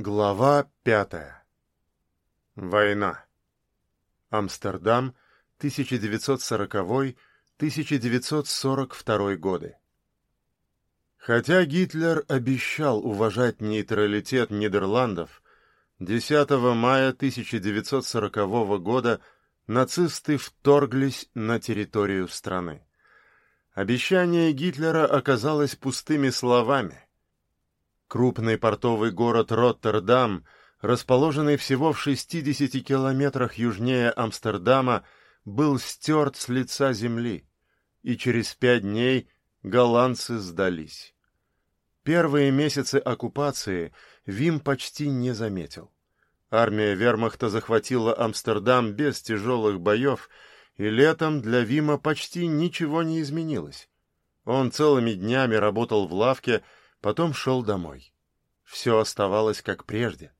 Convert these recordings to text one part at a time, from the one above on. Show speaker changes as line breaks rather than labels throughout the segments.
Глава пятая. Война. Амстердам, 1940-1942 годы. Хотя Гитлер обещал уважать нейтралитет Нидерландов, 10 мая 1940 года нацисты вторглись на территорию страны. Обещание Гитлера оказалось пустыми словами – Крупный портовый город Роттердам, расположенный всего в 60 километрах южнее Амстердама, был стерт с лица земли, и через пять дней голландцы сдались. Первые месяцы оккупации Вим почти не заметил. Армия вермахта захватила Амстердам без тяжелых боев, и летом для Вима почти ничего не изменилось. Он целыми днями работал в лавке, потом шел домой. Все оставалось как прежде.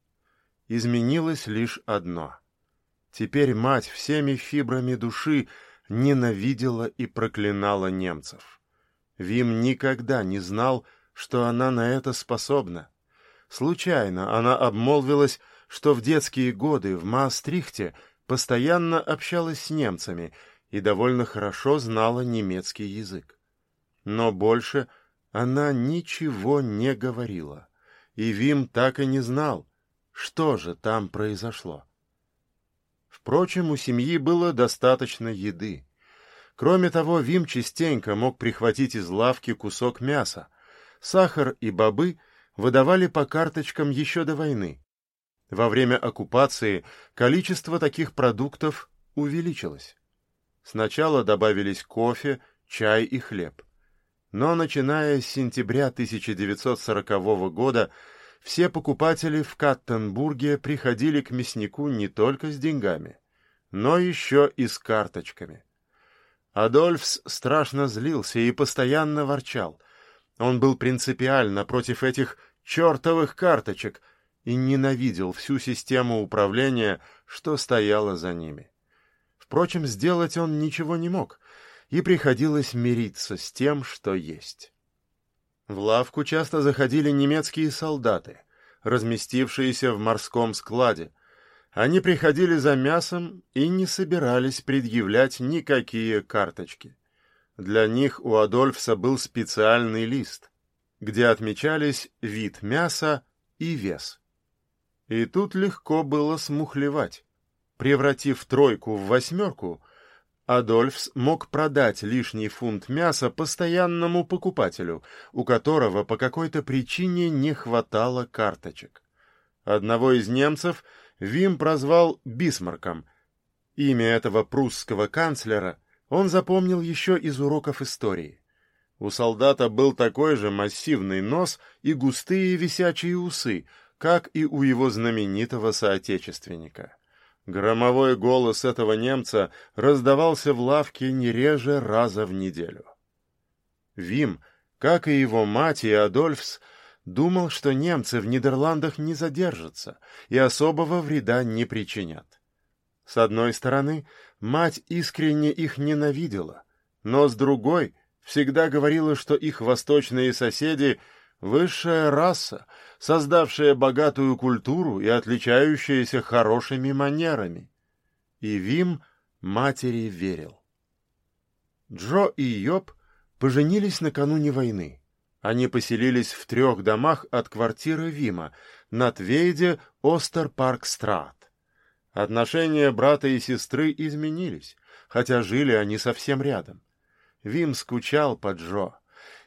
Изменилось лишь одно. Теперь мать всеми фибрами души ненавидела и проклинала немцев. Вим никогда не знал, что она на это способна. Случайно она обмолвилась, что в детские годы в Маастрихте постоянно общалась с немцами и довольно хорошо знала немецкий язык. Но больше она ничего не говорила, и Вим так и не знал, что же там произошло. Впрочем, у семьи было достаточно еды. Кроме того, Вим частенько мог прихватить из лавки кусок мяса. Сахар и бобы выдавали по карточкам еще до войны. Во время оккупации количество таких продуктов увеличилось. Сначала добавились кофе, чай и хлеб. Но начиная с сентября 1940 года все покупатели в Каттенбурге приходили к мяснику не только с деньгами, но еще и с карточками. Адольфс страшно злился и постоянно ворчал. Он был принципиально против этих чертовых карточек и ненавидел всю систему управления, что стояло за ними. Впрочем, сделать он ничего не мог — и приходилось мириться с тем, что есть. В лавку часто заходили немецкие солдаты, разместившиеся в морском складе. Они приходили за мясом и не собирались предъявлять никакие карточки. Для них у Адольфса был специальный лист, где отмечались вид мяса и вес. И тут легко было смухлевать. Превратив тройку в восьмерку, Адольфс мог продать лишний фунт мяса постоянному покупателю, у которого по какой-то причине не хватало карточек. Одного из немцев Вим прозвал Бисмарком. Имя этого прусского канцлера он запомнил еще из уроков истории. У солдата был такой же массивный нос и густые висячие усы, как и у его знаменитого соотечественника. Громовой голос этого немца раздавался в лавке не реже раза в неделю. Вим, как и его мать и Адольфс, думал, что немцы в Нидерландах не задержатся и особого вреда не причинят. С одной стороны, мать искренне их ненавидела, но с другой всегда говорила, что их восточные соседи — Высшая раса, создавшая богатую культуру и отличающаяся хорошими манерами. И Вим матери верил. Джо и Йоб поженились накануне войны. Они поселились в трех домах от квартиры Вима на Твейде Остерпарк-Страт. Отношения брата и сестры изменились, хотя жили они совсем рядом. Вим скучал по Джо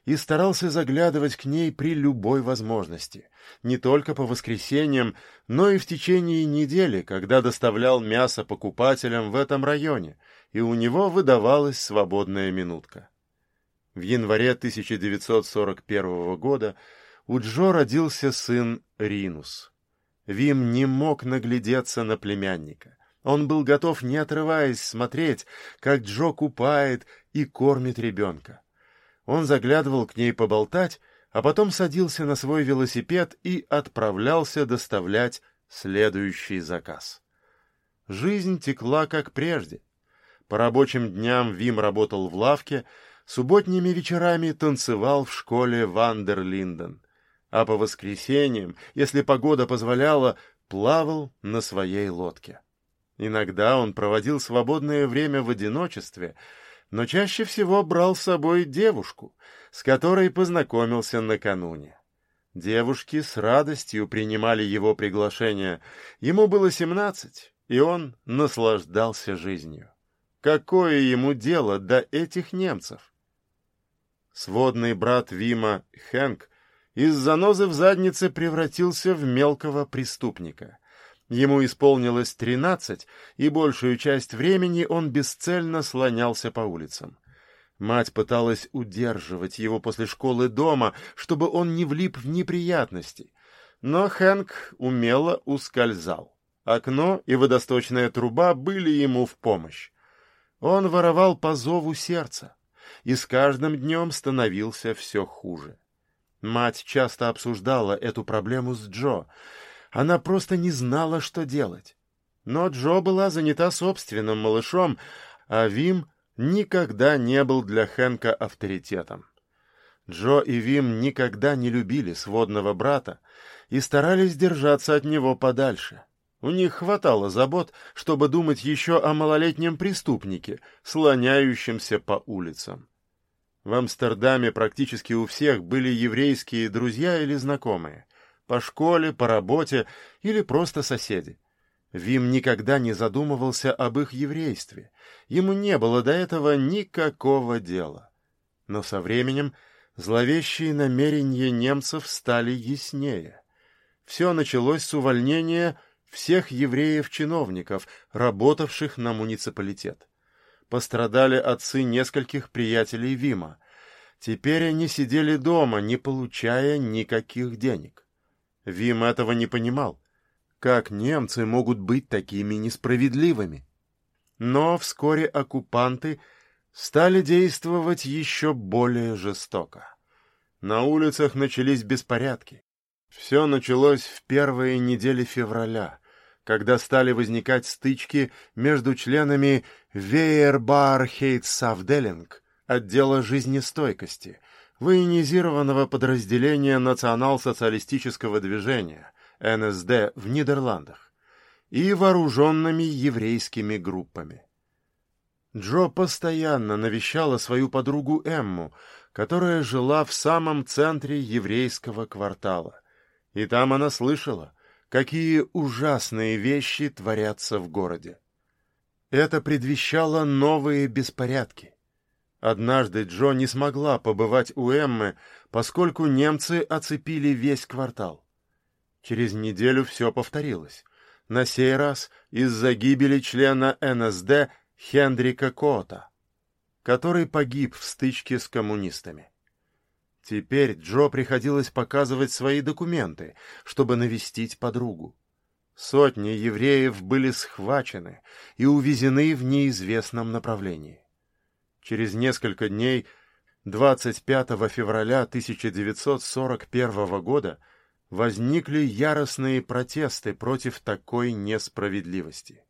и старался заглядывать к ней при любой возможности, не только по воскресеньям, но и в течение недели, когда доставлял мясо покупателям в этом районе, и у него выдавалась свободная минутка. В январе 1941 года у Джо родился сын Ринус. Вим не мог наглядеться на племянника. Он был готов, не отрываясь, смотреть, как Джо купает и кормит ребенка. Он заглядывал к ней поболтать, а потом садился на свой велосипед и отправлялся доставлять следующий заказ. Жизнь текла как прежде. По рабочим дням Вим работал в лавке, субботними вечерами танцевал в школе Вандерлинден. а по воскресеньям, если погода позволяла, плавал на своей лодке. Иногда он проводил свободное время в одиночестве, но чаще всего брал с собой девушку, с которой познакомился накануне. Девушки с радостью принимали его приглашение. Ему было семнадцать, и он наслаждался жизнью. Какое ему дело до этих немцев? Сводный брат Вима, Хэнк, из занозы в заднице превратился в мелкого преступника. Ему исполнилось тринадцать, и большую часть времени он бесцельно слонялся по улицам. Мать пыталась удерживать его после школы дома, чтобы он не влип в неприятности. Но Хэнк умело ускользал. Окно и водосточная труба были ему в помощь. Он воровал по зову сердца, и с каждым днем становился все хуже. Мать часто обсуждала эту проблему с Джо. Она просто не знала, что делать. Но Джо была занята собственным малышом, а Вим никогда не был для Хэнка авторитетом. Джо и Вим никогда не любили сводного брата и старались держаться от него подальше. У них хватало забот, чтобы думать еще о малолетнем преступнике, слоняющемся по улицам. В Амстердаме практически у всех были еврейские друзья или знакомые, по школе, по работе или просто соседи. Вим никогда не задумывался об их еврействе. Ему не было до этого никакого дела. Но со временем зловещие намерения немцев стали яснее. Все началось с увольнения всех евреев-чиновников, работавших на муниципалитет. Пострадали отцы нескольких приятелей Вима. Теперь они сидели дома, не получая никаких денег. Вим этого не понимал. Как немцы могут быть такими несправедливыми? Но вскоре оккупанты стали действовать еще более жестоко. На улицах начались беспорядки. Все началось в первые недели февраля, когда стали возникать стычки между членами Вейербар Хейтсавделинг, отдела жизнестойкости, военизированного подразделения национал-социалистического движения, НСД в Нидерландах и вооруженными еврейскими группами. Джо постоянно навещала свою подругу Эмму, которая жила в самом центре еврейского квартала. И там она слышала, какие ужасные вещи творятся в городе. Это предвещало новые беспорядки. Однажды Джо не смогла побывать у Эммы, поскольку немцы оцепили весь квартал. Через неделю все повторилось. На сей раз из-за гибели члена НСД Хендрика Кота, который погиб в стычке с коммунистами. Теперь Джо приходилось показывать свои документы, чтобы навестить подругу. Сотни евреев были схвачены и увезены в неизвестном направлении. Через несколько дней, 25 февраля 1941 года, возникли яростные протесты против такой несправедливости.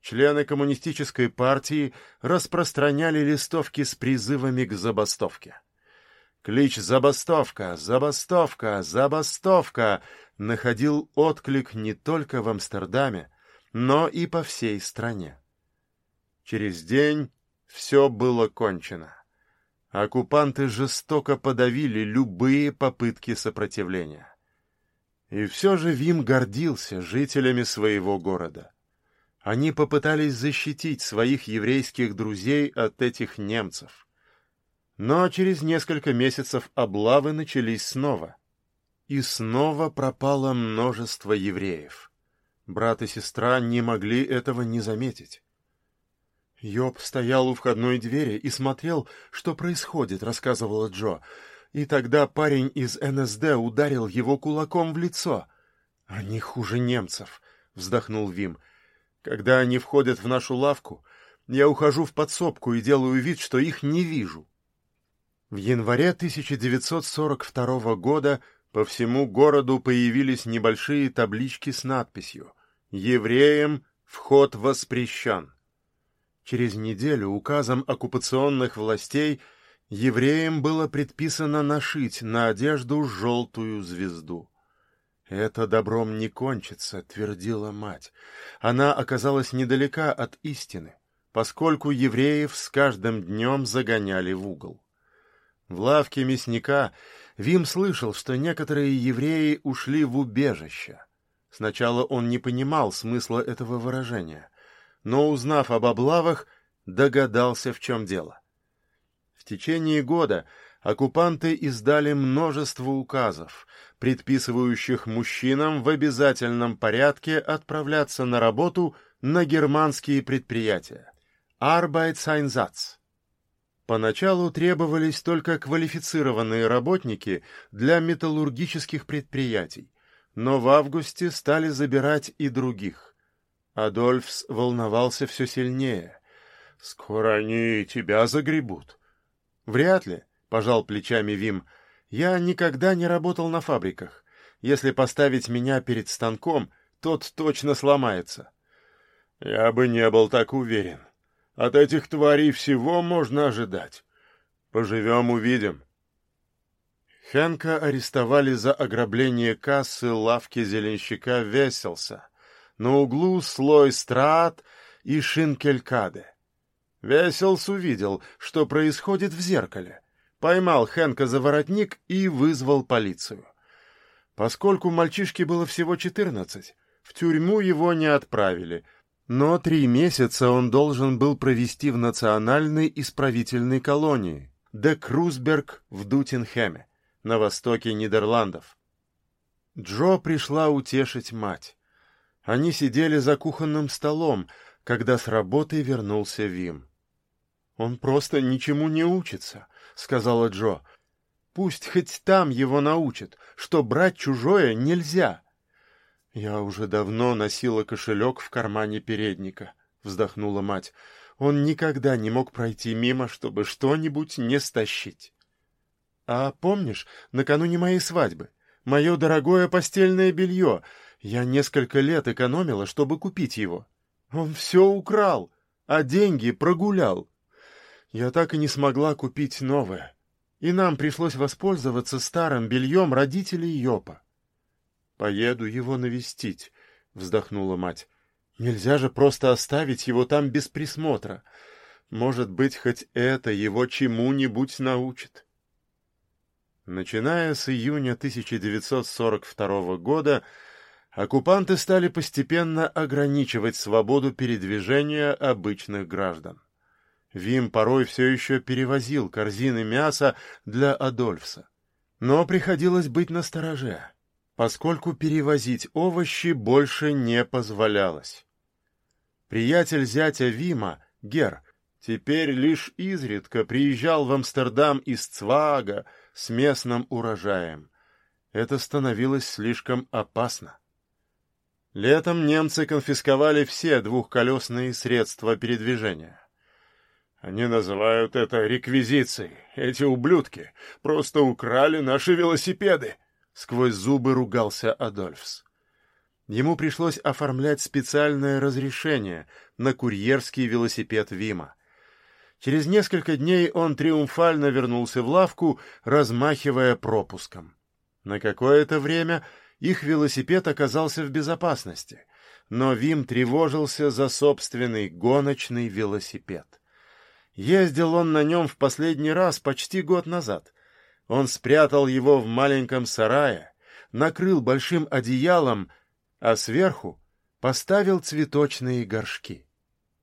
Члены коммунистической партии распространяли листовки с призывами к забастовке. Клич «Забастовка! Забастовка! Забастовка!» находил отклик не только в Амстердаме, но и по всей стране. Через день все было кончено. Оккупанты жестоко подавили любые попытки сопротивления. И все же Вим гордился жителями своего города. Они попытались защитить своих еврейских друзей от этих немцев. Но через несколько месяцев облавы начались снова. И снова пропало множество евреев. Брат и сестра не могли этого не заметить. Йоб стоял у входной двери и смотрел, что происходит, рассказывала Джо. И тогда парень из НСД ударил его кулаком в лицо. «Они хуже немцев», — вздохнул Вим. «Когда они входят в нашу лавку, я ухожу в подсобку и делаю вид, что их не вижу». В январе 1942 года по всему городу появились небольшие таблички с надписью «Евреям вход воспрещен». Через неделю указом оккупационных властей Евреям было предписано нашить на одежду желтую звезду. «Это добром не кончится», — твердила мать. Она оказалась недалека от истины, поскольку евреев с каждым днем загоняли в угол. В лавке мясника Вим слышал, что некоторые евреи ушли в убежище. Сначала он не понимал смысла этого выражения, но, узнав об облавах, догадался, в чем дело. В течение года оккупанты издали множество указов, предписывающих мужчинам в обязательном порядке отправляться на работу на германские предприятия. Arbeitseinsatz. Поначалу требовались только квалифицированные работники для металлургических предприятий, но в августе стали забирать и других. Адольфс волновался все сильнее. «Скоро они тебя загребут». «Вряд ли», — пожал плечами Вим, — я никогда не работал на фабриках. Если поставить меня перед станком, тот точно сломается. Я бы не был так уверен. От этих тварей всего можно ожидать. Поживем — увидим. Хенка арестовали за ограбление кассы лавки зеленщика Веселса на углу слой страт и шинкелькаде. Веселс увидел, что происходит в зеркале поймал Хэнка за воротник и вызвал полицию. Поскольку мальчишке было всего четырнадцать, в тюрьму его не отправили, но три месяца он должен был провести в национальной исправительной колонии де Крузберг в Дутинхеме, на востоке Нидерландов. Джо пришла утешить мать. Они сидели за кухонным столом, когда с работы вернулся Вим. Он просто ничему не учится. — сказала Джо. «Пусть хоть там его научат, что брать чужое нельзя». «Я уже давно носила кошелек в кармане передника», — вздохнула мать. «Он никогда не мог пройти мимо, чтобы что-нибудь не стащить». «А помнишь, накануне моей свадьбы, мое дорогое постельное белье, я несколько лет экономила, чтобы купить его. Он все украл, а деньги прогулял. Я так и не смогла купить новое, и нам пришлось воспользоваться старым бельем родителей Йопа. «Поеду его навестить», — вздохнула мать. «Нельзя же просто оставить его там без присмотра. Может быть, хоть это его чему-нибудь научит». Начиная с июня 1942 года, оккупанты стали постепенно ограничивать свободу передвижения обычных граждан. Вим порой все еще перевозил корзины мяса для Адольфса. Но приходилось быть настороже, поскольку перевозить овощи больше не позволялось. Приятель зятя Вима, Гер, теперь лишь изредка приезжал в Амстердам из Цвага с местным урожаем. Это становилось слишком опасно. Летом немцы конфисковали все двухколесные средства передвижения. Они называют это реквизицией. Эти ублюдки просто украли наши велосипеды. Сквозь зубы ругался Адольфс. Ему пришлось оформлять специальное разрешение на курьерский велосипед Вима. Через несколько дней он триумфально вернулся в лавку, размахивая пропуском. На какое-то время их велосипед оказался в безопасности, но Вим тревожился за собственный гоночный велосипед. Ездил он на нем в последний раз почти год назад. Он спрятал его в маленьком сарае, накрыл большим одеялом, а сверху поставил цветочные горшки.